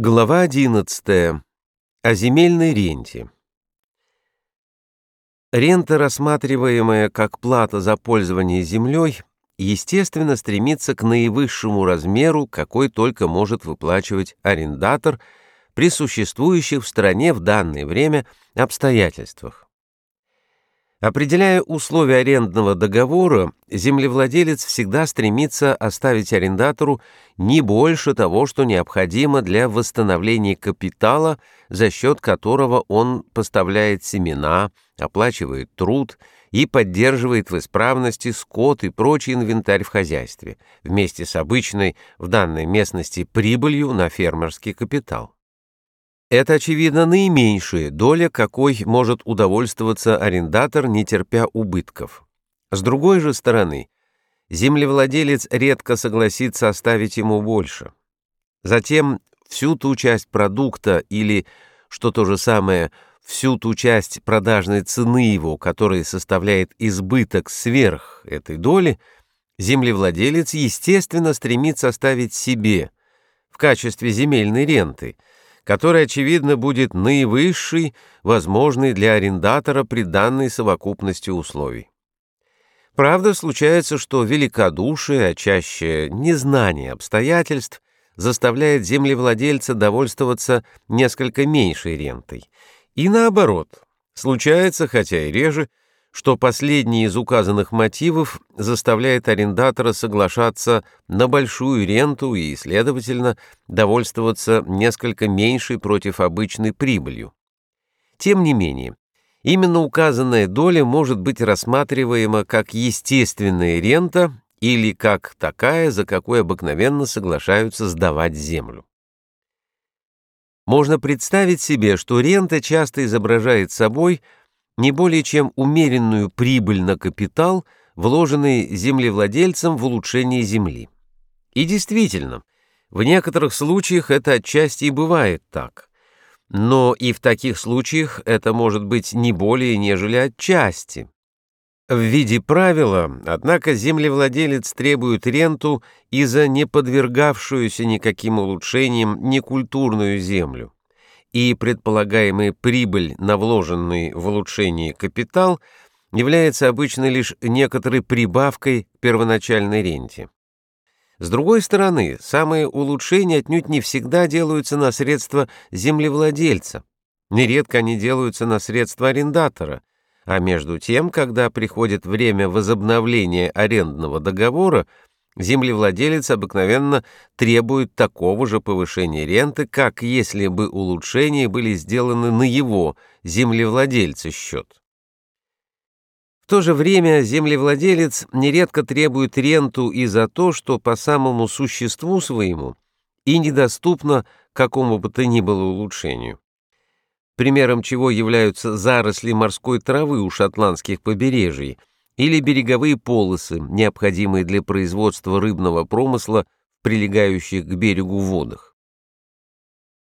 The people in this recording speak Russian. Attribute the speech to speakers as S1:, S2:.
S1: Глава 11. О земельной ренте. Рента, рассматриваемая как плата за пользование землей, естественно стремится к наивысшему размеру, какой только может выплачивать арендатор при существующих в стране в данное время обстоятельствах. Определяя условия арендного договора, землевладелец всегда стремится оставить арендатору не больше того, что необходимо для восстановления капитала, за счет которого он поставляет семена, оплачивает труд и поддерживает в исправности скот и прочий инвентарь в хозяйстве, вместе с обычной в данной местности прибылью на фермерский капитал. Это, очевидно, наименьшая доля, какой может удовольствоваться арендатор, не терпя убытков. С другой же стороны, землевладелец редко согласится оставить ему больше. Затем всю ту часть продукта или, что то же самое, всю ту часть продажной цены его, которая составляет избыток сверх этой доли, землевладелец, естественно, стремится оставить себе в качестве земельной ренты – который, очевидно, будет наивысший, возможный для арендатора при данной совокупности условий. Правда, случается, что великодушие, а чаще незнание обстоятельств, заставляет землевладельца довольствоваться несколько меньшей рентой. И наоборот, случается, хотя и реже, что последний из указанных мотивов заставляет арендатора соглашаться на большую ренту и, следовательно, довольствоваться несколько меньшей против обычной прибылью. Тем не менее, именно указанная доля может быть рассматриваема как естественная рента или как такая, за какой обыкновенно соглашаются сдавать землю. Можно представить себе, что рента часто изображает собой – не более чем умеренную прибыль на капитал, вложенный землевладельцем в улучшение земли. И действительно, в некоторых случаях это отчасти и бывает так. Но и в таких случаях это может быть не более, нежели отчасти. В виде правила, однако, землевладелец требует ренту и за не подвергавшуюся никаким улучшениям некультурную землю и предполагаемая прибыль на вложенный в улучшение капитал является обычно лишь некоторой прибавкой к первоначальной ренте. С другой стороны, самые улучшения отнюдь не всегда делаются на средства землевладельца. Нередко они делаются на средства арендатора, а между тем, когда приходит время возобновления арендного договора, землевладелец обыкновенно требует такого же повышения ренты, как если бы улучшения были сделаны на его, землевладельца, счет. В то же время землевладелец нередко требует ренту и за то, что по самому существу своему и недоступно какому бы то ни было улучшению. Примером чего являются заросли морской травы у шотландских побережий, или береговые полосы, необходимые для производства рыбного промысла в прилегающих к берегу водах.